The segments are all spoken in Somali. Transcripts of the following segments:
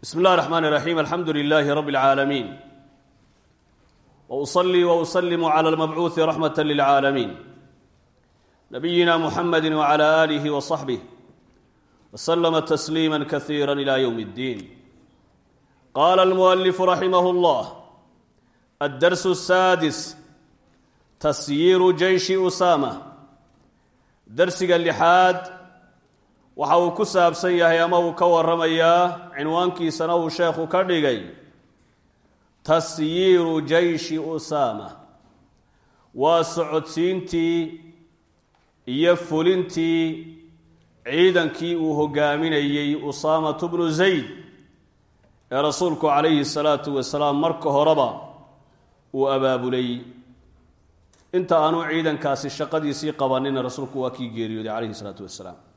bsm اllah الرحmn الرaحيم alxamdu لlh رb العاalمين وأصلي وأsلم عlى الmبعوث رحmة للعاalمين نبyina mحmd وعlى آlه وصحبه وسلم تسليما كثيرا إlى yوم الdين qال المؤلف رحimه الله الdرس السادس تsyiir جyش أsامة dersiga lixaad waxa uu ku saabsan yahay ama uu ka warramayaa cinwaankiisana uu sheekhu ka dhigay. Tasyiiru jayshi usaama. Waa socodsiintii iyo fulintii ciidankii uu hogaaminayey usaamatu bnu zayd ee rasuulku calayhi salaatu wasalaam marka horeba uu abaabulay. Inta aanu ciidankaasi shaqadiisii qabanina rasuulku waa kii geeriyooday calayhi salaatu wasalaam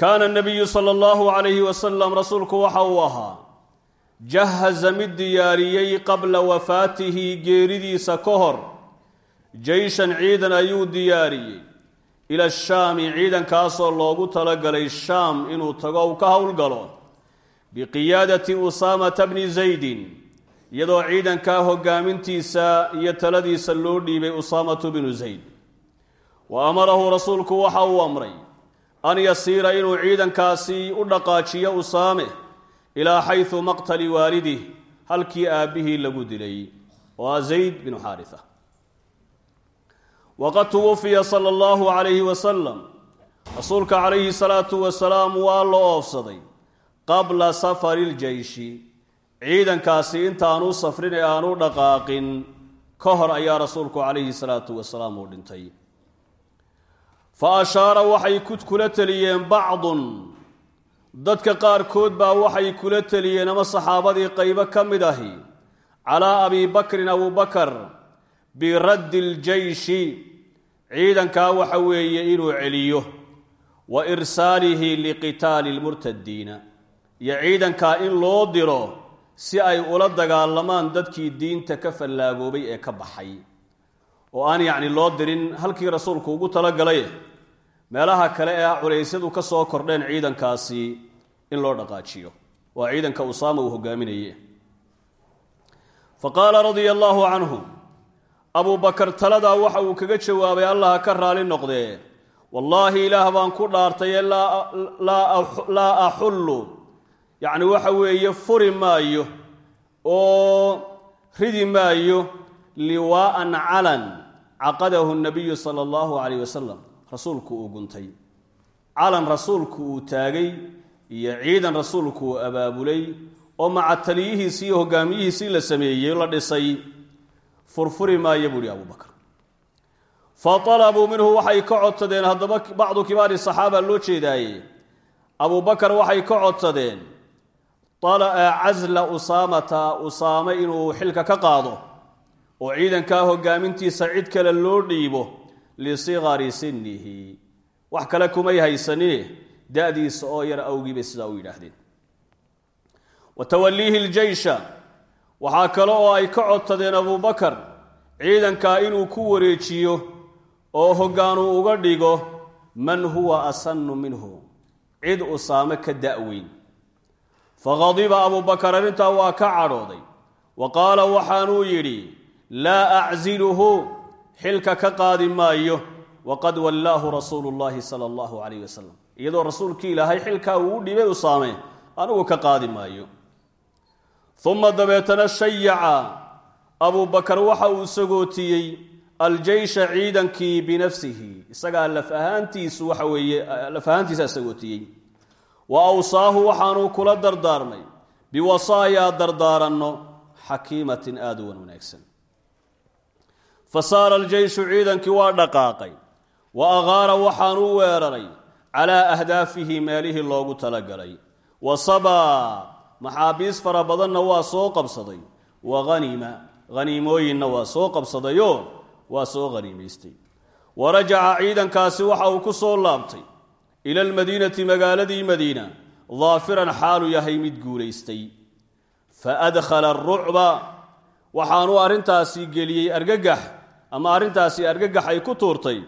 kaana nabiyu sala allahu calayhi wasalam rasuulku waxa uu ahaa jahaza mid diyaariyey qabla wafaatihi geeridiisa ka hor jeyshan ciidan ayuu diyaariyey ila shaami ciidankaasoo loogu talagalay shaam inuu tago u ka howlgalo biqiyaadati usaamata bni zaydin iyadoo ciidankaa hogaamintiisa iyo taladiisa loo dhiibay usaamatu bnu zayd wa amarahu rasuulku waxa uu amray an yasiira inuu ciidankaasi u dhaqaajiyo usaame ilaa xaysu maqtali waalidih halkii aabbihii lagu dilay waa zayd binu xaarisa. Waqad tuwufiya sala allahu calayhi wasalam rasuulka calayhi salaatu wasalaam waa la oofsaday qabla safari ljeyshi ciidankaasi intaanu safrin ee aanu dhaqaaqin ka hor ayaa rasuulku calayhi salaatu wasalaam uu dhintay fa ashaara waxay kula teliyeen bacdun dadka qaarkood baa waxay kula teliyeen ama saxaabadii qaybo ka mid ahi calaa abi bakrin abubakar biraddi ljeyshi ciidankaa waxa weeye inuu celiyo wa irsaalihi liqitaali lmurtadiina iyo ciidankaa in loo diro si ay ula dagaalamaan dadkii diinta ka fallaagoobay ee ka baxay oo aan yacni loo dirin halkii rasuulku ugu talagalay meelaha kale ee culaysyadu ka soo kordheen ciidankaasi in loo dhaqaajiyo. Waa ciidanka usaama uu hogaaminaye fa qaala radia allaahu canhu abuu bakar taladaa waxa uu kaga jawaabay allah ka raali noqdee. Wallaahi ilaah baan ku dhaartaye laa axullu yacni waxa weeye furi maayo oo ridi maayo liwaa'an calan caqadahu nabiyu sala allahu calayh wasalam rasuulku uu guntay. Calan rasuulku uu taagay iyo ciidan rasuulku uu abaabulay oo maca taliyihiisii iyo hogaamiyihiisii la sameeyey la dhisay. Furfuri maayo buuhi abubakar fa talabuu minhu waxay ka codsadeen haddaba bacdu kibaari saxaaba loo jeedaaye. Abubakar waxay ka codsadeen casla usaamata usaame inuu xilka ka qaado oo ciidankaa hogaamintiisa cid kale loo dhiibo lisigari sinihi wax kale kumay haysanine da-diisa oo yar awgii bay sidaa u yidhaahdeen. Wa tawaliihi ljeysha waxaa kale oo ay ka codsadeen abubakar ciidankaa inuu ku wareejiyo oo hoggaanu uga dhigo man huwa asanu minhu? Cid usaame ka da-weyn faqadiba abubakar arrintaa waa ka cadhooday. Wa qaala waxaanuu yidhi laa acziluhu xilka ka qaadi maayo waqad wallaahu rasuulu llaahi sala allahu calayh wasalam iyadoo rasuulkii ilaahay xilkaa uu u dhibay usaame anigu ka qaadi maayo. Uma dabeetana shayaca abubakar waxa uu sagootiyey aljeysha ciidankii binafsihi. Isagaa laf ahaantiisu waxa weeye laf ahaantiisaa sagootiyey wa awsaahu waxaanuu kula dardaarmay biwasaayaa dardaaranno xakiimatin u wan wanaagsan fa saara aljeyshu ciidankii waa dhaqaaqay. Wa aqaara waxaanuu weeraray calaa ahdaafihi meelihii loogu talagalay. Wa sabaa maxaabiis fara badanna waa soo qabsaday. Wa hanima haniimooyinna waa soo qabsadayoo waa soo haniimaystay wa rajaca ciidankaasi waxa uu ku soo laabtay. Ila almadiinati magaaladii madiina daafiran xaalu yahay mid guulaystay. Fa adkhala arucba waxaanuu arrintaasi geliyey argagax ama arrintaasi argagax ay ku tuurtay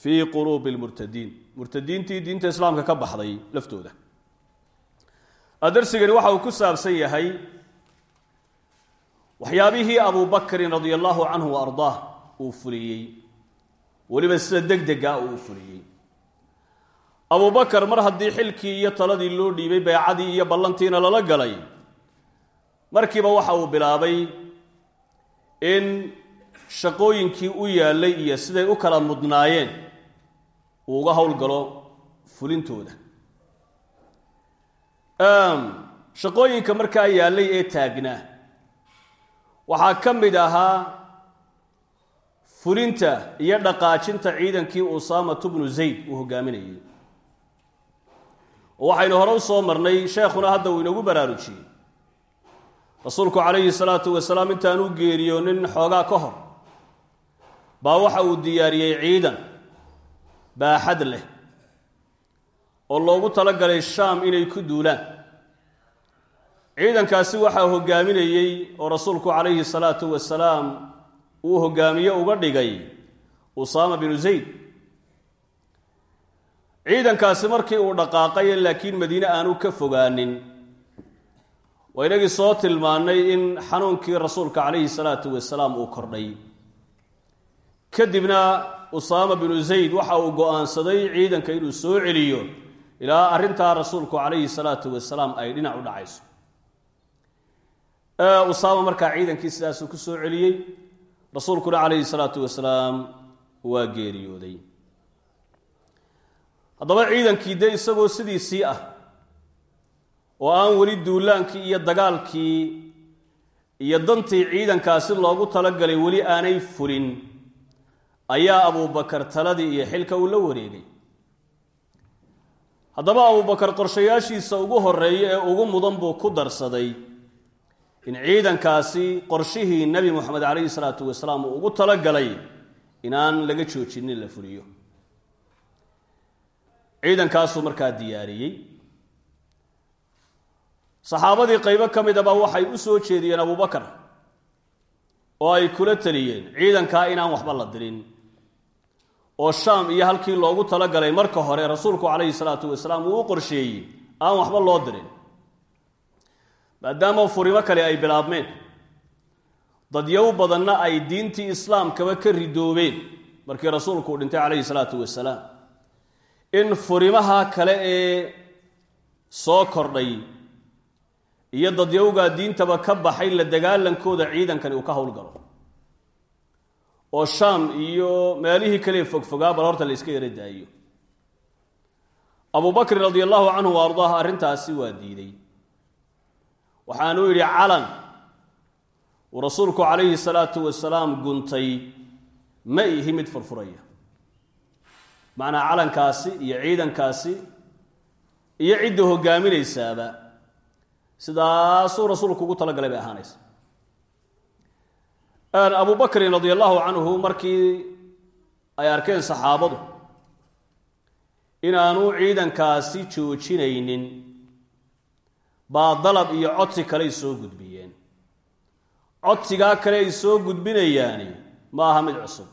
fii quluubi lmurtadiin murtadiintii diinta islaamka ka baxday laftooda. Darsigani waxa uu ku saabsan yahay waxyaabihii abu bakrin radia allahu canhu wa ardaah uu fuliyey. Weliba sida deg dega uu fuliyey. Abu bakar mar haddii xilkii iyo taladii loo dhiibay beecadii iyo ballantiina lala galay markiiba waxa uu bilaabay in shaqooyinkii u yaallay iyo siday u kala mudnaayeen uu uga howlgalo fulintooda. Shaqooyinka markaa yaallay ee taagnaa waxaa ka mid ahaa fulinta iyo dhaqaajinta ciidankii usaamatu bnu zayd uu hogaaminayay oo waxaynu hore u soo marnay sheekhuna hadda uu inagu baraarujiyey. Rasuulku calayhi salaatu wasalaam intaanu geeriyoonin xoogaa ka hor baa waxa uu diyaariyey ciidan baaxad leh oo loogu talagalay shaam inay ku duulaan. Ciidankaasi waxaa hogaaminayey oo rasuulku calayhi salaatu wasalaam uu hogaamiye uga dhigay usaama binu zayd. Ciidankaasi markii uu dhaqaaqay laakiin madiine aanu ka fogaanin waa inagii soo tilmaannay in xanuunkii rasuulka calayhi salaatu wasalaam uu kordhay kadibna usaama binu zayd waxa uu go'aansaday ciidanka inuu soo celiyo ilaa arrintaa rasuulku calayhi salaatu wasalaam ay dhinac u dhacayso. Usaama markaa ciidankii sidaasuu ku soo celiyey. Rasuulkuna calayhi salaatu wasalaam waa geeriyooday. Haddaba ciidankii dee isagoo sidiisii ah oo aan weli duulaankii iyo dagaalkii iyo dantii ciidankaasi loogu talagalay weli aanay fulin ayaa abubakar taladii iyo xilka uu la wareegay. Haddaba abubakar qorshayaashiisa ugu horreeya ee ugu mudan buu ku darsaday in ciidankaasi qorshihii nebi moxamed calayhi salaatu wasalaam uu ugu talagalay inaan laga joojinin la fuliyo. Ciidankaasuu markaa diyaariyey. Saxaabadii qaybo ka midaba waxay u soo jeediyeen abubakar oo ay kula teliyeen ciidankaa inaan waxba la dirin oo shaam iyo halkii loogu talagalay marka hore rasuulku calayhi salaatu wasalaam uu u qorsheeyey. Aan waxba loo dirin. Maadaama furimo kale ay bilaabmeen dadyow badanna ay diintii islaamkaba ka ridoobeen markii rasuulku uu dhintay calayhi salaatu wasalaam. In furimaha kale ee soo kordhay iyo dadyowgaa diintaba ka baxay la dagaalankooda ciidankani uu ka howlgalo oo shaam iyo meelihii kale fogfogaa bal horta la iska yara daayo. Abubakrin radia allahu canhu wa ardaah arrintaasi waa diiday. Waxaanuu yidhi calan. Uu rasuulku calayhi salaatu wasalaam guntay ma ihi mid furfuraya. Macnaa calankaasi iyo ciidankaasi iyo cidda hogaaminaysaaba sidaasuu rasuulku ugu talagalay bay ahaanaysa abu bakrin radia allahu canhu markii ay arkeen saxaabadu inaanu ciidankaasi joojinaynin baa dalab iyo codsi kaley soo gudbiyeen. Codsigaa kale ay soo gudbinayaani ma aha mid cusub.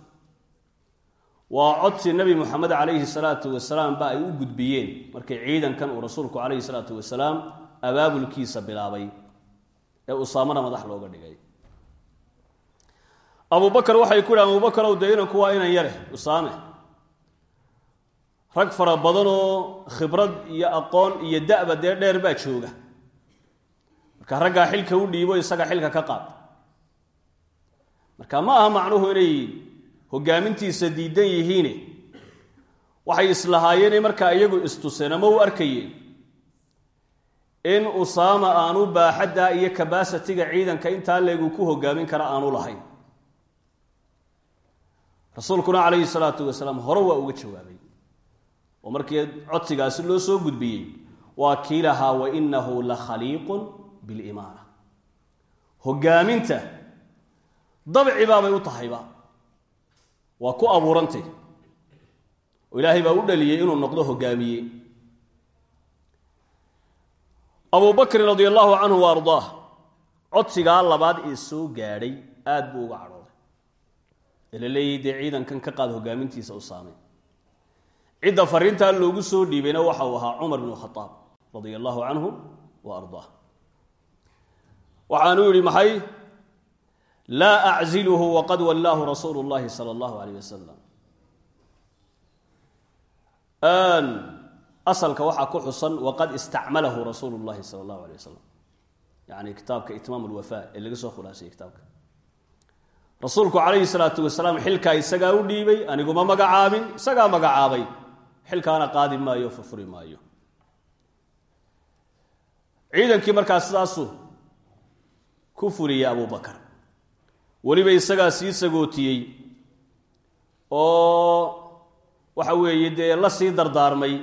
Waa codsi nebi moxamed calayhi salaatu wasalaam ba ay u gudbiyeen markay ciidankan uu rasuulku calayhi salaatu wasalaam abaabulkiisa bilaabay ee usaamana madax looga dhigay abubakar waxay ku yidhahan abubakarow dee inanku waa inan yare usaame rag fara badanoo khibrad iyo aqoon iyo da'ba dee dheer baa jooga. Marka raggaa xilka u dhiibo isaga xilka ka qaad. Marka ma aha macnuhu inay hogaamintiisa diidan yihiine. Waxay islahaayeen markaa iyagu istuseen ama u arkayeen. In usaama aanu baaxadda iyo kabasitiga ciidanka intaa leegu ku hogaamin kara aanu lahayn rasuulkuna calayhi salaatu wasalaam hore waa uga jawaabay. Oo markii codsigaasi loo soo gudbiyey waa kii lahaa wa inahu la khaliiqun bilimaara hogaaminta dabci baabay u tahayba. Waa ku abuurantay. Oo ilaahay baa u dhaliyey inuu noqdo hogaamiye abu bakrin radia allahu canhu wa ardaah codsigaa labaad ee soo gaadhay aad buu uga cadhooday ee la leeyay dee ciidankan ka qaad hogaamintiisa u saamay. Cidda fariintaa loogu soo dhiibayna waxa uu ahaa cumar bnu khadaab radia allahu canhu wa ardaah. Waxaanuu yidhi maxay? Laa acziluhu waqad wallaahu rasuulu llahi sala allahu alayh wasalam asalka waxaa ku xusan waqad istacmalahu rasuulu llahi sala allahu alay wasalam yani kitaabka itmaam lwafa ee laga soo kitaabka rasuulku calayhi salaatu wasalaam xilkaa isagaa u dhiibay aniguma magacaabin isagaa magacaabay. Xilkaana qaadi maayo furfuri maayo. Ciidankii markaa sidaasu ku fuliyey abubakar weliba isagaa sii sagootiyey oo waxa weeye dee la sii dardaarmay.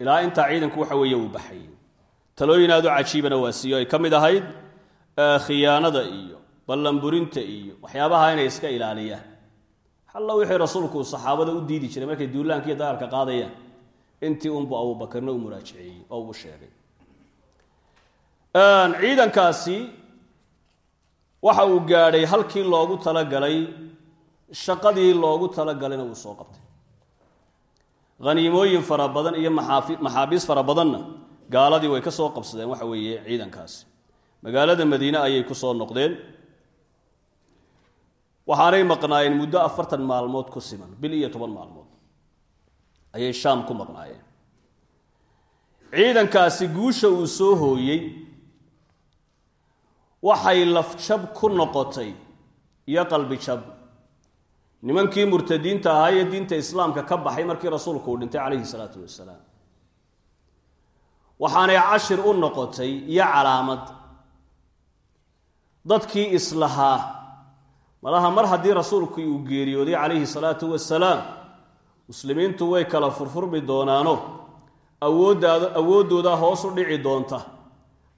Ilaa intaa ciidanku waxa weeye uu baxayay talooyin aad u cajiibana waa siiyo ay ka mid ahayd khiyaanada iyo ballanburinta iyo waxyaabaha inay iska ilaaliyaan. Alla wixii rasuulku saxaabada u diidi jiray markay duulaanka iyo dagaalka qaadayaan. Intii unbu abuubakarna u muraajiceeyey oo uu sheegay. Ciidankaasi waxa uu gaadhay halkii loogu talagalay shaqadii loogu talagalayna uu soo qabtay. Haniimooyin fara badan iyo maxaabiis fara badanna gaaladii way ka soo qabsadeen waxa weeye ciidankaasi magaalada madiine ayay ku soo noqdeen. Waxaanay maqnaayeen muddo afartan maalmood ku siman bil iyo toban maalmood ayay shaam ku maqnaayeen. Ciidankaasi guusha uu soo hooyey waxay lafjab ku noqotay iyo qalbi jab. Nimankii murtadiinta ahaa ee diinta islaamka ka baxay markii rasuulku uu dhintay calayhi salaatu wasalaam. Waxaanay cashir u noqotay iyo calaamad dadkii islahaa malaha mar haddii rasuulku uu geeriyooday calayhi salaatu wasalaam muslimiintu way kala furfurmi doonaano. Awooddaada awooddooda hoos u dhici doonta.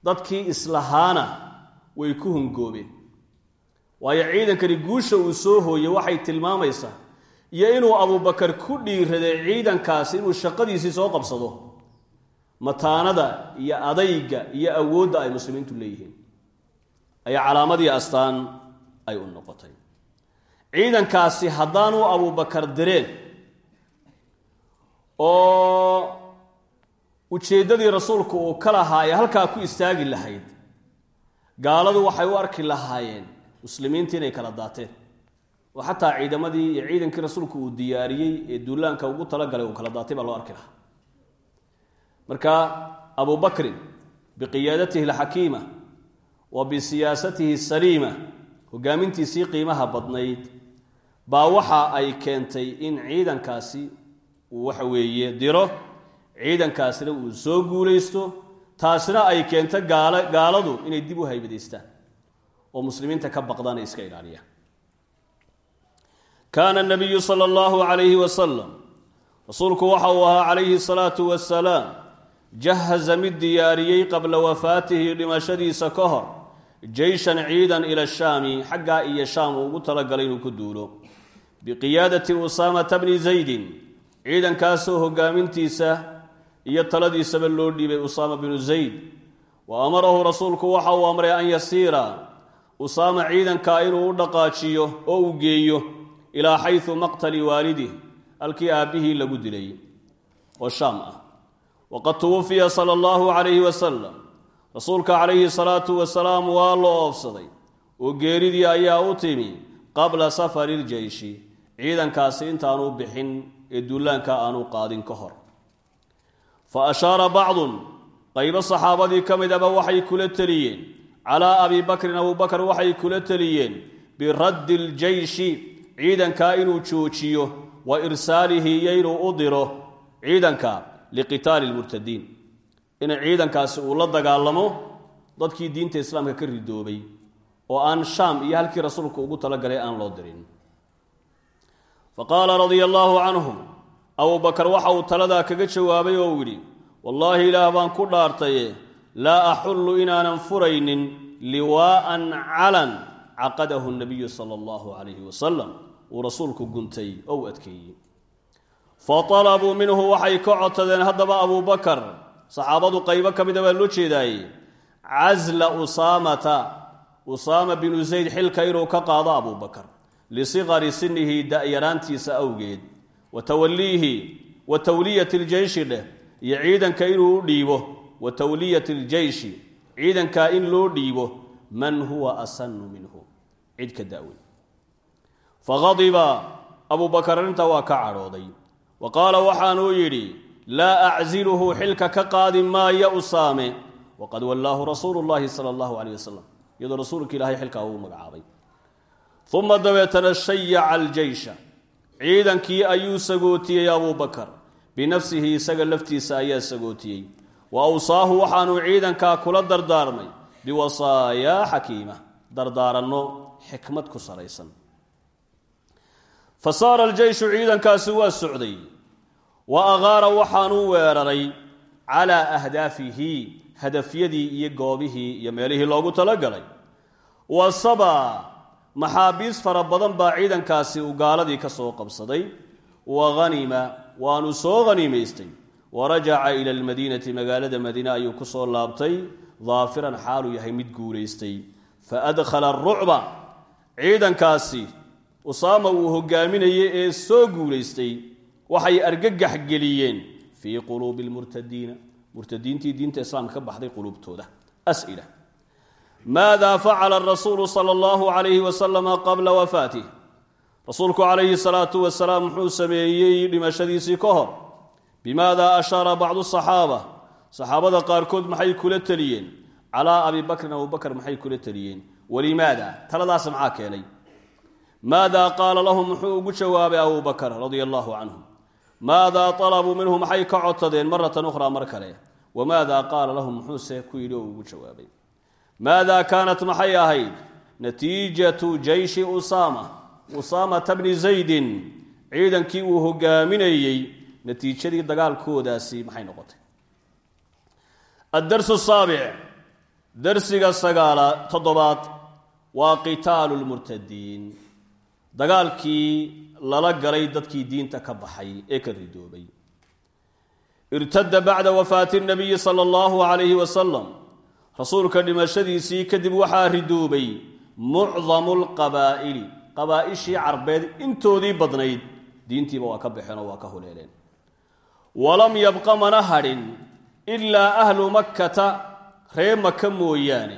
Dadkii islahaana way ku hungoobeen. Waayo ciidankani guusha uu soo hooyey waxay tilmaamaysaa iyo inuu abubakar ku dhiiraday ciidankaasi inuu shaqadiisii soo qabsado. Mataanada iyo adayga iyo awoodda ay muslimiintu leeyihiin ayaa calaamadii astaan ay u noqotay. Ciidankaasi haddaanuu abubakar direen oo ujeeddadii rasuulku uu ka lahaa ee halkaa ku istaagi lahayd gaaladu waxay u arki lahaayeen muslimiinta inay kala daateen. Oo xataa ciidamadii iyo ciidankii rasuulku uu diyaariyey ee duulaanka ugu talagalay uu kala daatay baa loo arki lahaa. Marka abu bakrin biqiyaadatihi alxakiima wa bisiyaasatihi saliima hogaamintiisii qiimaha badnayd baa waxa ay keentay in ciidankaasi uu waxa weeye diro ciidankaasina uu soo guulaysto taasina ay keento gaala gaaladu inay dib u haybadaystaan oo muslimiinta ka baqdaan ay iska ilaaliyaan. Kaana nabiyu sala allahu calayhi wasalam rasuulku waxa uu ahaa calayhi salaatu wasalaam jahaza mid diyaariyey qabla wafaatihi dhimashadiisa ka hor jeyshan ciidan ila shaami xaggaa iyo shaam uu ugu talagalay inuu ku duulo biqiyaadati usaamata bni zaydin ciidankaasoo hogaamintiisa iyo taladiisaba loo dhiibay usaama binu zayd wa amarahu rasuulku waxa uu amray an yasiira usaama ciidankaa inuu u dhaqaajiyo oo uu geeyo ilaa xaysu maqtali waalidih halkii aabbihii lagu dilay oo shaam ah waqad tuwafiya sala allahu calayhi wasalam rasuulka calayhi salaatu wasalaam waa loo oofsaday oo geeridii ayaa u timi qabla safari ljeyshi ciidankaasi intaanuu bixin ee duulaanka aanu qaadin ka hor fa ashaara bacdun qaybo saxaabadii ka mid aba waxay kula teliyeen calaa abi bakrin abubakar waxay kula teliyeen biraddi ljeyshi ciidankaa inuu joojiyo wa irsaalihi iyo inuu u ciidanka liqitaali lmurtadiin in ciidankaasi uu la dagaalamo dadkii diinta islaamka ka ridoobay oo aan shaam iyo halkii rasuulku ugu talagalay aan loo dirin. Fa qaala radia allaahu canhum abubakar waxa uu taladaa kaga jawaabay oo yidhi wallaahi ilaah baan ku dhaartaye laa axullu inaanan furaynin liwaa'an calan caqadahu nabiyu sala allahu calayhi wasalam uu rasuulku guntay oo u adkeeyey fa talabuu minhu waxay ka codsadeen haddaba abubakar saxaabadu qaybo ka mida baa loo jeedaaye casla usaamata usaama binu zayd xilka inuu ka qaado abubakar lisikari sinihi da'yaraantiisa awgeed wa tawaliihi wa tawliyati ljeyshi dheh iyo ciidanka inuu u dhiibo wa tawliyati اljeyshi ciidankaa in loo dhiibo man huwa asanu minhu cid ka arrintaa waa ka cadhooday wa qaala waxaanuu yidhi laa acziluhu xilka ka qaadi maaya usaame waqad wallaahu rasuulu llahi sala allahu caleyh wasalam iyadoo rasuulka ilaahay xilkaa uu magacaabay. Uma dabeetana shayaca aljeysha ciidankii ayuu sagootiyey abuu bakar. Binafsihi isaga laftiisa ayaa sagootiyey. Wa awsaahu waxaanuu ciidankaa kula dardaarmay biwasaayaa xakiima dardaaranno xikmad ku salaysan fa saara aljeyshu ciidankaasi waa socday. Wa aqaara waxaanuu weeraray calaa ahdaafihi hadafyadii iyo goobihii iyo meelihii loogu talagalay. Wa sabaa maxaabiis fara badan baa ciidankaasi uu gaaladii ka soo qabsaday. Wa hanima waanu soo haniimaystay wa rajaca ila almadiinati magaalada madiine ayuu ku soo laabtay. Daafiran xaaluu yahay mid guulaystay. Fa adkhala arucba ciidankaasi usaama uu hogaaminayay ee soo guulaystay. Waxay argagax geliyeen fii quluubi lmurtadiina murtadiintii diinta islaamka ka baxday quluubtooda. As'ila. Maada facala rasuulu sala allahu calayhi wasalama qabla wafaatih rasuulku calayhi salaatu wasalaam muxuu sameeyey dhimashadiisii ka hor. Bimaada ashaara bacdu saxaaba. Saxaabada qaarkood maxay kula teliyeen calaa abi bakrin abubakr maxay kula teliyeen walimaada taladaas maxaa maada qaala lahum muxuu ugu jawaabay abu bakr radia allahu canhum maada alabuu minhu maxay ka codsadeen maratan ukhraa mar kale. Wamaada qaala lahum muxuuse ku yidhi oo ugu jawaabay. Maada kaanat maxay ahayd natiijatu jeyshi usaama usaamata bni zaydin ciidankii uu hogaaminayey natiijadii dagaalkoodaasi maxay noqotay. Addarsu saabic darsiga dagaalkii lala galay dadkii diinta ka baxay ee ka ridoobay. Irtada bacda wafaati nabiyi sala allahu calayhi wasalam rasuulka dhimashadiisii kadib waxaa ridoobay mucdamu lqabaa'ili qabaa'ishii carbeed intoodii badnayd. Diintiiba waa ka baxeen oo waa ka huleeleen walam yabqa mana hadhin ilaa ahlu makkata ree maka mooyaane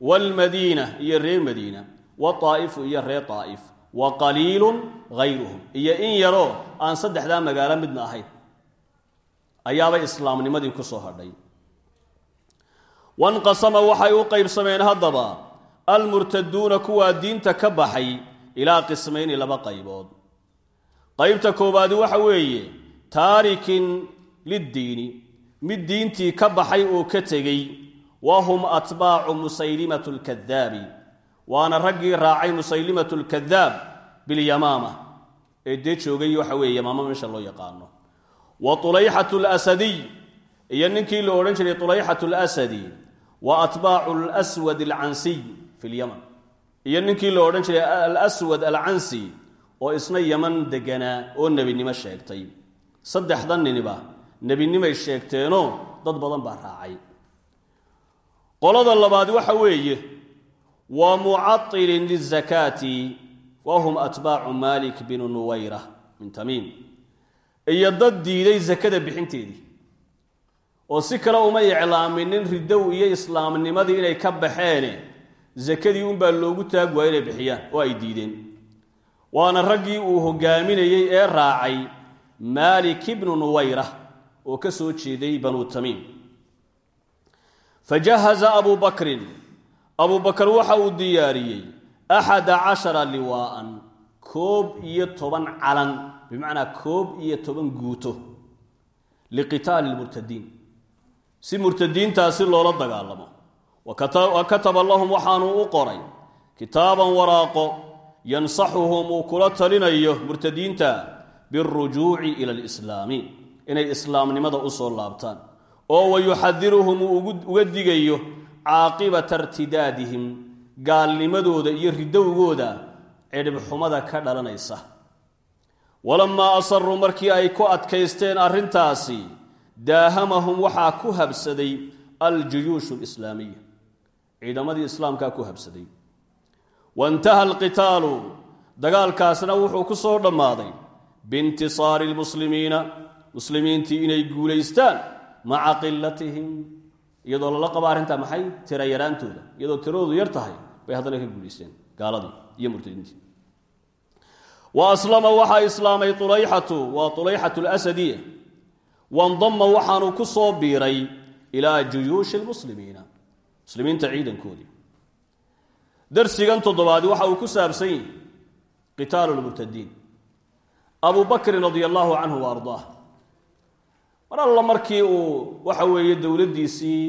waalmadiina iyo ree madiina wataa'ifu iyo ree taa'if wa qaliilun hayruhum iyo in yaroo aan saddexdaa magaalo midna ahayn. Ayaabay islaamnimadii ku soo hadhay. Wanqasama waxay u qaybsameen haddaba almurtaduuna kuwaa diinta ka baxay ilaa qismayni laba qaybood. Qaybta koowaadi waxa weeye taarikin liddiini. Mid diintii ka baxay oo ka tegey wa hum atbaacu musaylimatu lkadaabi waana raggii raacay musaylimatu lkadaab bilyamaama ee dee joogay waxa weeye yamaama meesha loo yaqaano. Wa tulayxatu lasadiy iyo ninkii la jiray tulayxatu lasadi wa atbaacu lswad alcansiy fi lyaman iyo ninkii la odhan jiray alswad alcansi oo isna yaman deganaa oo nebinimo sheegtay. Saddexda niniba nebinimay sheegteenoo dad badan baa raacay. Qolada labaad waxa weeye waa mucailin lizakaati wa hum atbaacu malik binu nuwayra min tamiim iyo dad diiday sakada bixinteedii oo si kale uma iclaaminin ridow iyo islaamnimadii inay ka baxeene sakadii unbaa loogu taag waaya inay bixiyaan oo ay diideen waana raggii uu hogaaminayey ee raacay maalik ibnu nuwayra oo ka soo jeeday banu tamiim fajahaza abuu abuu bakar waxa uu diyaariyey axada cashara liwaa'an koob iyo toban calan bimacnaa koob iyo toban guuto liqitaali lmurtadiin si murtadiintaasi loola dagaalamo. Wa kataba lahum waxaanuu u qoray kitaaban waraaqo yansaxuhum uu kula talinayo murtadiinta biاlrujuuci ila alislaami inay islaamnimada u soo laabtaan oo wayuxadiruhum uu uga digayo caaqibata irtidaadihim gaalnimadooda iyo ridowgooda cidhibxumada ka dhalanaysa. Walamaa asaruu markii ay ku adkaysteen arrintaasi daahamahum waxaa ku habsaday aljuyuushu alislaamiya. Ciidamadii islaamkaa ku habsaday. Waintaha alqitaalu dagaalkaasna wuxuu ku soo dhammaaday biintisaari lmuslimiina muslimiintii inay guulaystaan maca qilatihim iyadoo lala qabo arrintaa maxay tira yaraantooda iyadoo tiradoodu yar tahay bay haddana ka guulaysteen gaaladii iyo murtadiintii wa aslama waxaa islaamay ulayxatu waa ulayxatu lasadiya wandama waxaanu ku soo biiray ilaa juyuushi lmuslimiina muslimiinta ciidankoodii. Darsigan toddobaadi waxa uu ku saabsan yihi qitaalu lmurtadiin abu bakrin radia allaahu wa ardaah mar alla markii uu waxa weeye dowladdiisii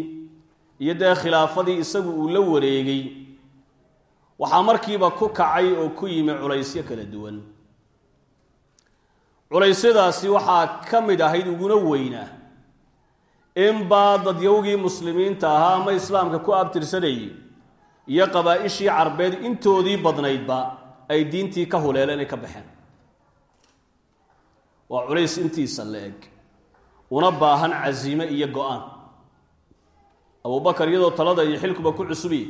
iyo dee khilaafadii isagu uu la wareegay waxaa markiiba ku kacay oo ku yimi culaysyo kala duwan. Culaysyadaasi waxaa ka mid ahayd uguna weynaa inbaa dadyowgii muslimiinta ahaa ama islaamka ku abtirsanayay iyo qabaa-ishii carbeed intoodii badnaydba ay diintii ka huleeleen ay ka baxeen. Waa culays intiisa la eg una baahan casiime iyo go'aan. Abubakar iyadoo talada iyo xilkuba ku cusubiye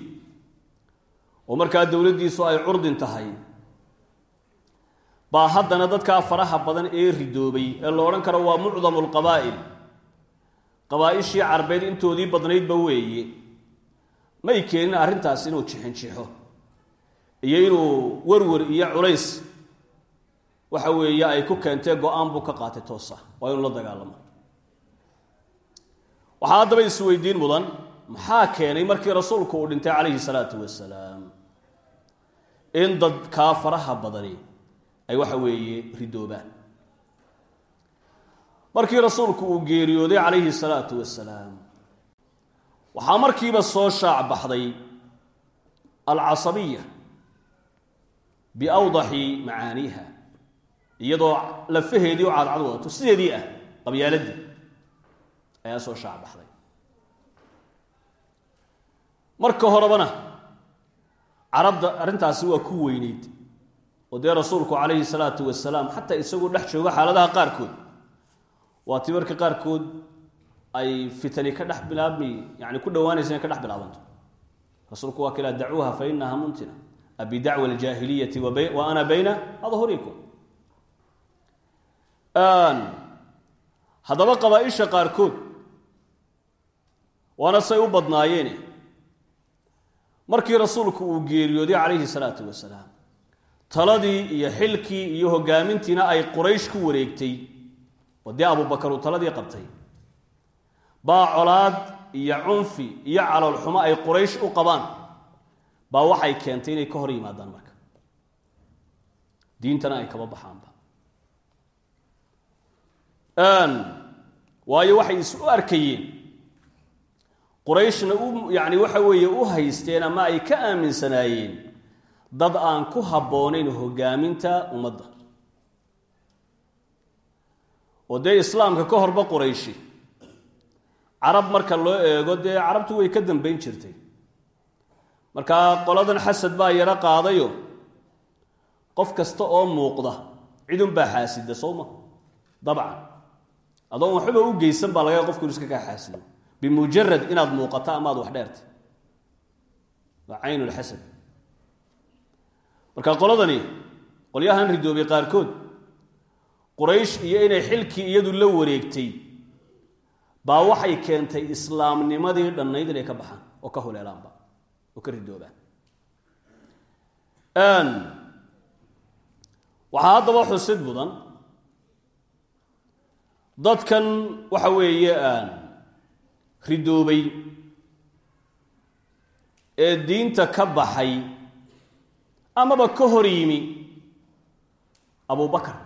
oo markaa dowladdiisu ay curdin tahay baa haddana dadkaa faraha badan ee ridoobay ee la odhan karo waa mucdamu lqabaa'il qabaa-ishii carbeed intoodii badnaydba weeye. May keenin arrintaas inuu jixinjixo iyo inuu warwar iyo culays. Waxa weeye ay ku keentee go'aan buu ka qaatay toosa waa inuu la dagaalamo waxaa haddaba isweydiin mudan maxaa keenay markii rasuulku uu dhintay calayhi salaatu wasalaam in dadkaa faraha badani ay waxa weeye ridoobaan. Markii rasuulku uu geeriyooday calayhi salaatu wasalaam waxaa markiiba soo shaac baxday alcasabiya biawdaxi macaaniiha iyadoo lafaheedii u cadcad wadato sideedii ah qabyaaladii ayaa soo shaac baxday marka horebana carabda arrintaasi waa ku weyneyd oo dee rasuulku calayhi salaatu wasalaam xataa isagoo dhex jooga xaaladaha qaarkood. Waa ti marka qaarkood ay fitani ka dhex bilaabmi yani ku dhawaanaysa inay ka dhex bilaabanto. Rasuulku waa kilaa dacuuha fa inaha muntina abidacwa aljaahiliyati wa ana bayna adhurikum. Haddaba qabaa-isha qaarkood waana say u badnaayeene markii rasuulku uu geeriyooday calayhi salaatu wasalaam taladii iyo xilkii iyo hogaamintiina ay quraysh ku wareegtay oo dee abubakar uu taladii qabtay baa colaad iyo cunfi iyo caloolxumo ay quraysh u qabaan baa waxay keentay inay ka hor yimaadaan marka. Diintana ay kaba baxaanba. Waayo waxay isu arkayeen qurayshna yani waxa weeye u haysteen ama ay ka aaminsanaayeen dad aan ku habboonayn hogaaminta ummadda. Oo dee islaamka ka horba qurayshi. Carab marka loo eego dee carabtu way ka dambayn jirtay. Markaa qoladan xasad baa yaro qaadayo qof kasta oo muuqda cidunbaa xaasida sowma dabcan. Adoon waxba u geysan baa laga qofku iska kaa xaasido bimujarad inaad muuqato amaad wax dheertay waa caynulxasad marka qoladani qolyahan ridoobay qaarkood. Quraysh iyo inay xilkii iyadu la wareegtay baa waxay keentay islaamnimadii dhannayd inay ka baxaan oo ka huleelaanba oo ka ridoobaan. Waxaa haddaba xusid mudan dadkan waxa weeye ridoobay ee diinta ka baxay amaba ka hor yimi abubakar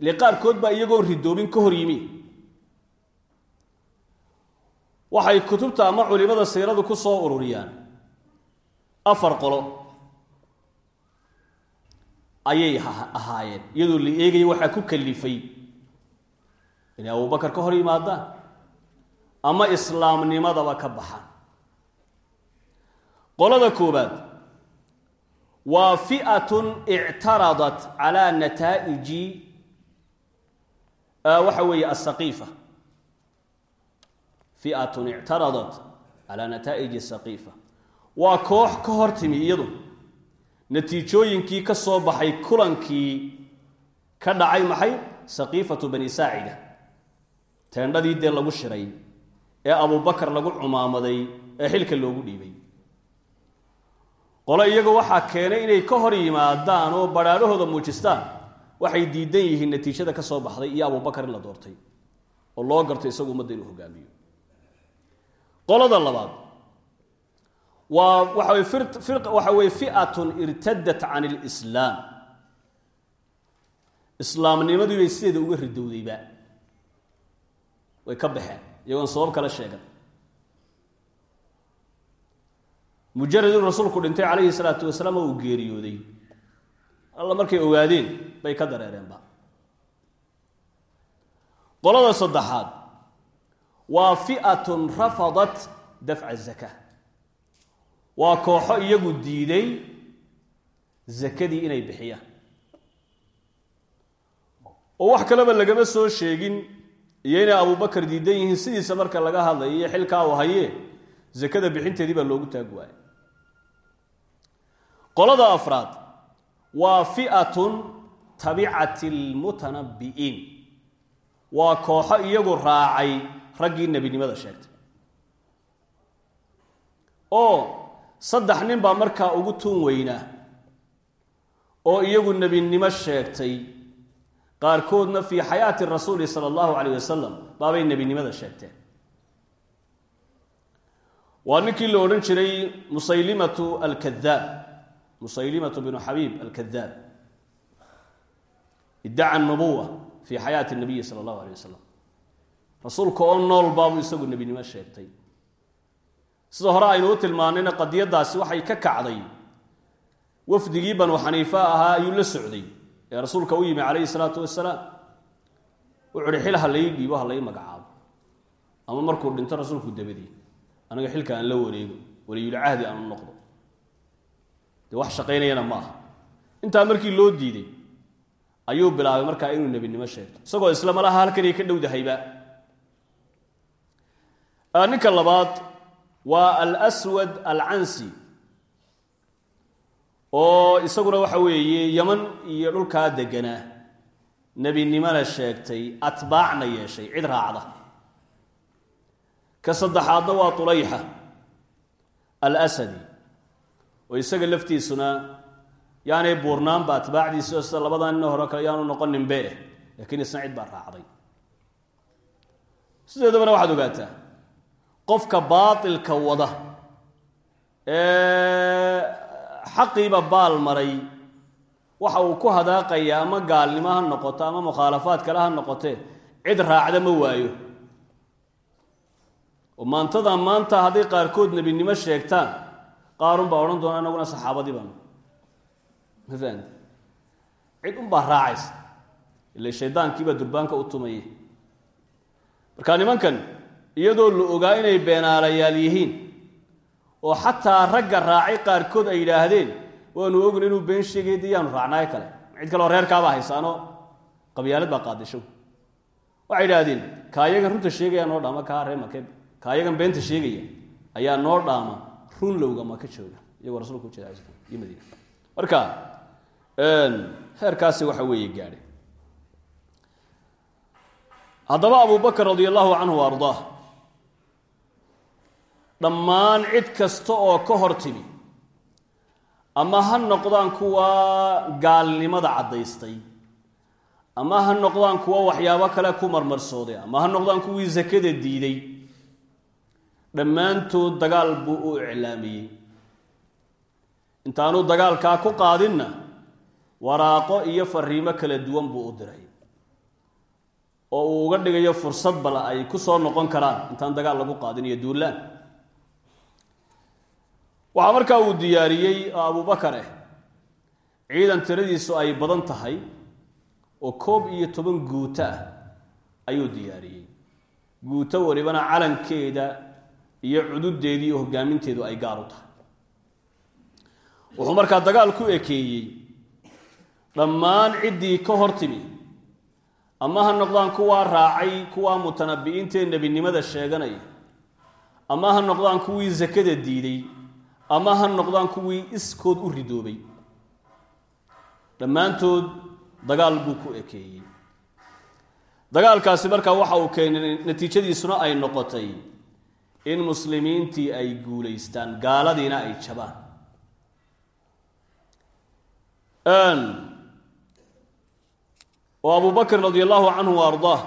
ile qaarkood baa iyagoon ridoobin ka hor yimi. Waxay kutubta ama culimada siiradu ku soo ururiyaan. Afar qolo ayay ahaayeen iyadoo la eegaya waxaa ku kalifay. Inay abubakar ka hor yimaadaan ama islaamnimadaba ka baxaan qolada koobaad waa fi'atun ictaradat calaa nataa'iji waxa weeye asaqiifa fi'atun ictaradat calaa nataa'iji asaqiifa waa koox ka hor timi iyadu. Natiijooyinkii ka soo baxay kulankii ka dhacay maxay? Saqiifatu bani saacida. Teendhadii dee lagu shiray ee abubakar lagu cumaamaday ee xilka loogu dhiibay. Qole iyaga waxaa keenay inay ka hor yimaadaan oo badhaadhahooda muujistaan waxay diidan yihiin natiijada ka soo baxday iyo abubakar in la doortay oo loo garto isagu ummadda inuu hogaamiyo. Qolada labaad waa waxa wey waxa weye fi'atun irtadat can اlislaam islaamnimadii bay sideeda uga ridowdayba way ka baxeen iyagoon sabab kale sheegan. Mujarad inuu rasuulku dhintay calayhi salaatu wasalaam oo uu geeriyooday. Alla markay ogaadeen bay ka dareereenba. Qolada saddexaad waa fi'atun rafadat dafca zaka waa kooxo iyagu diiday zakadii inay bixiyaan. Oo wax kaleba lagama soo sheegin iyo inay abubakar diidan yihiin sidiisa marka laga hadlayo iyo xilkaa u hayee zakada bixinteedii baa loogu taag waayay qolada afraad waa fi'atun tabicati lmutanabbi'iin waa kooxo iyagu raacay raggii nebinimada sheegtay. Oo saddex nin baa markaa ugu tun weynaa oo iyagu nebinimo sheegtay qaarkoodna fii xayaati rasuuli sala allahu calayh wasalam baabay nebinimada sheegteen. Waa ninkii la odhan jiray musaylimatu alkadaab musaylimatu binu xabiib alkadaab iddaca nubuwa fii xayaati nabiyi sala allahu alayh wasalam rasuulka oo nool baabuu isagu nebinimo sheegtay. Sida hore aynu u tilmaanayna qadiyadaasi waxay ka kacday. Wafdigii banu xaniifa ahaa ayuu la socday ee rasuulka u yimi calayhi salaatu wasalaam wuxu xil ha dhiibo ha lai magacaabo. Ama markuu dhinto rasuulku dabadii anaga xilka aan la wareego waliyulcahdi aanu noqdo. Dee wax shaqaynayana ma aha. Intaa markii loo diiday ayuu bilaabay markaa inuu nebinimo sheegto. Isagoo islama laha halkanay ka dhowdahayba. Ninka labaad waa alswad alcansi oo isaguna waxa weeye yaman iyo dhulkaa deganaa nebinimona sheegtay atbaacna yeeshay cid raacda. Ka saddexaadna waa tulayxa alasadi oo isaga laftiisuna yaanay buurnaanba atbaacdiisa sida labadaa nina hore kale yaanu noqoninbe laakiin isna cid baa raacday. Sideedabana waxaad ogaataa qofka baatilka wada ee xaqiiba baal maray. Waxa uu ku hadaaqaya ama gaalnimo ha noqoto ama mukhaalafaad kale ha noqotee cid raacda ma waayo. Oo maantada maanta hadday qaarkood nebinimo sheegtaan qaarun baa odhan doona anaguna saxaabadii baanu. Ma fahamti cid unbaa raacaysa ila shaydaankiibaa durbaanka u tumayay. Marka nimankan iyadoo la ogaa inay beenaalayaal yihiin oo xataa ragga raacay qaarkood ay yidhaahdeen waanu ogna inuu been sheegay de yaanu kale. Cid kaleoo reerkaabaa haysaanoo qabyaalad baa qaadisho waxay idhaahdeen kaayagan runta sheegaya noo dhaama kaa ree make kaayagan beenta sheegaya ayaa noo dhaama run lowga maka jooga. Iyagoo rasulka ujeeda madiina. Marka heerkaasi waxa weeye gaadhay haddaba abu bakr radia allahu canhu wa ardaah dhammaan cid kasta oo ka hor timi. Ama ha noqdaan kuwa gaalnimada caddaystay. Ama ha noqdaan kuwa waxyaabo kale ku marmarsooday. Ama ha noqdaan kuwii sakada diiday. Dhammaantood dagaal buu u iclaamiyey. Intaanu dagaalkaa ku qaadinna waraaqo iyo fariimo kala duwan buu u diray. Oo uu uga dhigayo fursad bal ay ku soo noqon karaan intaan dagaal lagu qaadin iyo duulaan waxaa markaa uu diyaariyey oo abubakar ah ciidan tiradiisu ay badan tahay oo koob iyo toban guuto ah ayuu diyaariyey. Guuto walibana calankeeda iyo cududeedii iyo hogaaminteedu ay gaar u tahay. Wuxuu markaa dagaal ku ekeeyey dhammaan ciddii ka hor timi. Ama ha noqdaan kuwaa raacay kuwaa mutanabi'iintaee nebinimada sheeganaya ama ha noqdaan kuwii sakada diiday ama ha noqdaan kuwii iskood u ridoobay. Dhammaantood dagaal buu ku ekeeyey. Dagaalkaasi markaa waxa uu keenay natiijadiisuna ay noqotay in muslimiintii ay guulaystaan gaaladiina ay jabaan. Oo abu bakr radi allahu canhu wa ardaah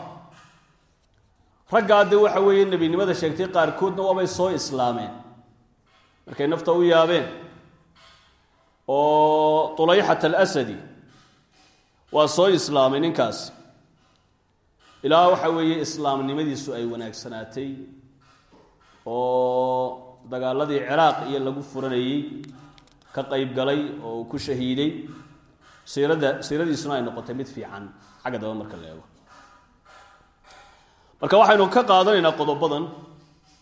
raggaa waxa weeye nebinimada sheegtay qaarkoodna waabay soo islaameen markay nafta u yaabeen oo tulayxat alasadi waa soo islaamay ninkaas. Ilaa waxa weeye islaamnimadiisu ay wanaagsanaatay oo dagaaladii ciraaq iyo lagu furanayey ka qayb galay oo uu ku shahiiday. Siirada siiradiisuna ay noqotay mid fiican xagga marka la eego. Marka waxaynu ka qaadanaynaa qodobadan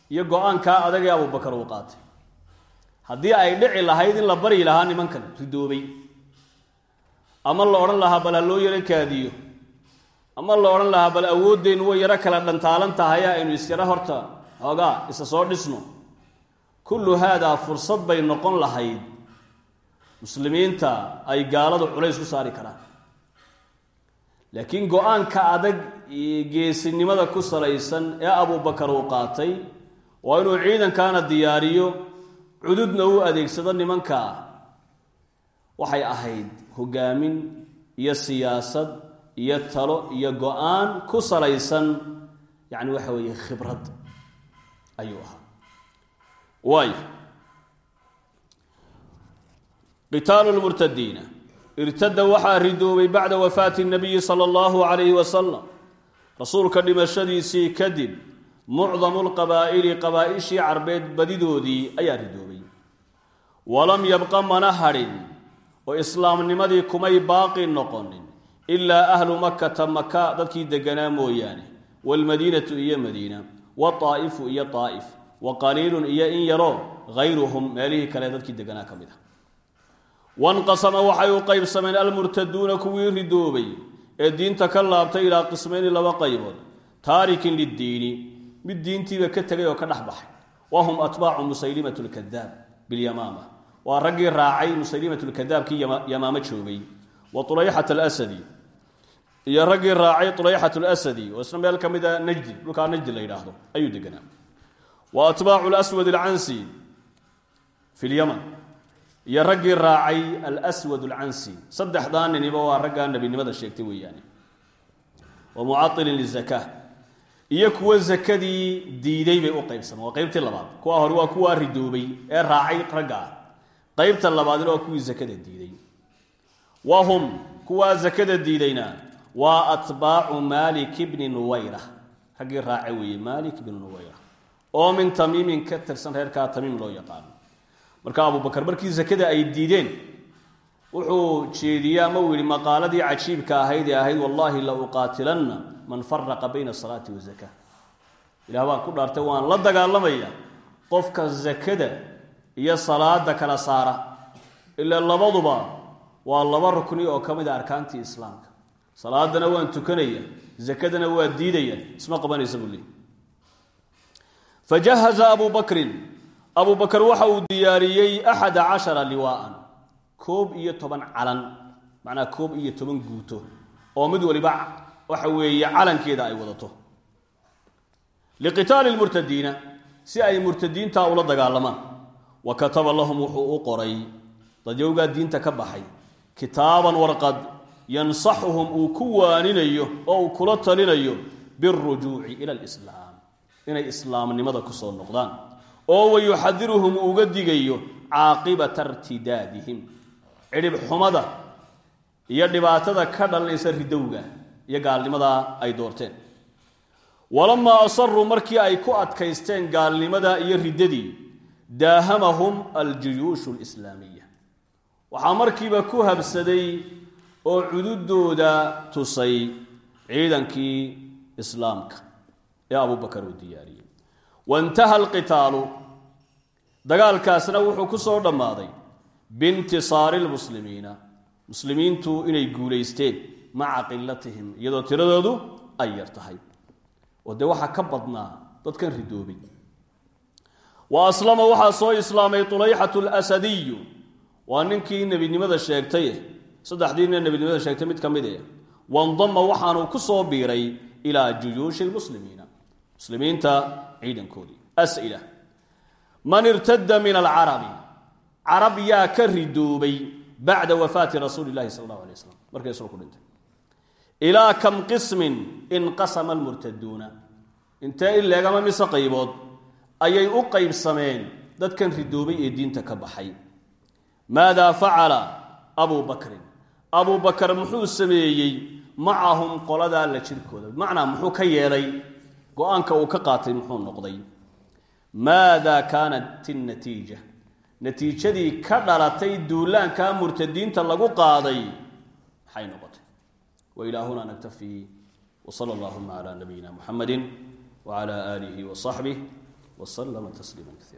iyo go'aankaa adagee abubakar uu qaatay haddii ay dhici lahayd in la baryi lahaa nimankan ridoobay ama la odhan lahaa bal ha loo yaro kaadiyo. Ama la odhan lahaa bal awooddeennu way yaro kala dhantaalan tahay aynu isyaro horta hoogaa isa soo dhisno. Kullu haadaa fursad bay noqon lahayd. Muslimiinta ay gaaladu culays ku saari karaan. Laakiin go'aanka adag iyo geesinimada ku salaysan ee abubakar uu qaatay waa inuu ciidankaana diyaariyo cududna u adeegsado nimanka. Waxay ahayd hogaamin iyo siyaasad iyo talo iyo go'aan ku salaysan yacni waxa weeye khibrad ayuu ahaa. Waayo qitaalu lmurtadiina irtada waxaa ridoobay bacda wafaati nabiyi sala allahu calayhi wasalam rasuulka dhimashadiisii kadib mucdamu lqabaa'ili qabaa-ishii carbeed badidoodii ayaa ridoobay walam yabqa mana hadhin oo islaamnimadii kumay baaqi noqonin. Ilaa ahlu makata maka dadkii deganaa mooyaane. Waalmadiinatu iyo madiina. Wataa'ifu iyo taa'if. Wa qaliilun iyo in yaroo hayruhum meelihii kale dadkii deganaa ka mid ah. Wanqasama waxay u qaybsameen almurtaduuna kuwii ridoobay. Ee diinta ka laabtay ilaa qismayni laba qaybood. Taarikin liddiini. Mid diintiiba ka tegay oo ka dhex baxay. Wahum atbaacu musaylimat lkadaab bilyamaama waa raggii raacay musaylimat lkadaabkii yamaamo joogay. Wa ulayxat alasadi. Iyo raggii raacay ulayxat lasadi oo isna meel ka mida najdi dhulkaa najdi la yidhaahdo ayuu deganaa. Wa atbaacu lswad alcansi fi lyaman iyo raggii raacay alswad alcansi saddexdaa niniba waa raggaa nebinimada sheegtay weeyaane. Wa mucailin lizaka iyo kuwa zakadii diiday bay u qaybsameen waa qaybtii labaad qaybta labaadina waa kuwii zakada diiday wa hum kuwaa zakada diidayna? Waa atbaacu malik bni nuwayra. Raggii raacay weeye malik bni nuwayra. Oo min tamiimin ka tirsan reerkaa tamiim loo yaqaano. Marka abubakar markii zakada ay diideen wuxuu jeediyey ama uu yihi maqaaladii ahayd ee ahayd wallahi la uqaatilanna man faraqa bayna asalaati wazaka ilah baan ku dhaartay waan la dagaalamaya. Qofka zakada iyo salaada kala saara ilaa labaduba waa laba rukni oo ka mid a arkaantii islaamka. Salaadana waan tukanaya zakadana waa diidaya isma qabanaysa buu leey fajahaza abu bakrin. Abu bakr waxa uu diyaariyey axada cashara liwaaan koob iyo toban calan macnaa koob iyo toban guuto oo mid waliba waxa weeye calankeeda ay wadato. Liqitaali lmurtadiina si ay murtadiinta ula dagaalamaan wa kataba lahum wuxuu u qoray dadyowgaa diinta ka baxay kitaaban warqad yansaxuhum uu ku waaninayo oo uu kula talinayo biاlrujuuci ila alislaam inay islaamnimada ku soo noqdaan oo wayuxadiruhum uga digayo caaqibata irtidaadihim cidhib xumada iyo dhibaatada ka dhalanaysa ridowga iyo gaalnimadaa ay doorteen. Walamaa asaruu markii ay ku adkaysteen gaalnimada iyo riddadii daahamahum aljuyuushu alislaamiya. Waxaa markiiba ku habsaday oo cududooda tusay ciidankii islaamka ee abubakar uu diyaariyey. Waintaha alqitaalu dagaalkaasna wuxuu ku soo dhammaaday biintisaari lmuslimiina muslimiintu inay guulaysteen maca qilatihim iyadoo tiradoodu ay yar tahay. Oo dee waxaa ka badnaa dadkan ridoobay wa aslama waxaa soo islaamay tulayxatu alasadiyu waa ninkii nebinimada sheegtaye saddexdii nin nebinimada sheegtay mid ka mid eh. Wandama waxaanuu ku soo biiray ilaa juyuushi lmuslimiina muslimiinta ciidankoodii. As'ila. Man irtada min alcarabi carab yaa ka ridoobay bacda wafaati rasuuli llahi sala allahu alay waslam markay rasuulku dhintay ilaa kam qismin inqasama almurtaduuna intee in leegama mise qaybood ayay u qaybsameen dadkan ridoobay ee diinta ka baxay. Maada facala abuu bakrin. Abuu bakar muxuu sameeyey macahum qolada la jirkooda. Bimacnaa muxuu ka yeelay go'aanka uu ka qaatay muxuu noqday. Maada kaanat innatiija natiijadii ka dhalatay duulaanka murtadiinta lagu qaaday maxay noqotay? Wailahuna naktafi. Wsala allahuma cala nabiyina muxamadi wcala aalihi wasaxbih وسلم تسليما كثيرا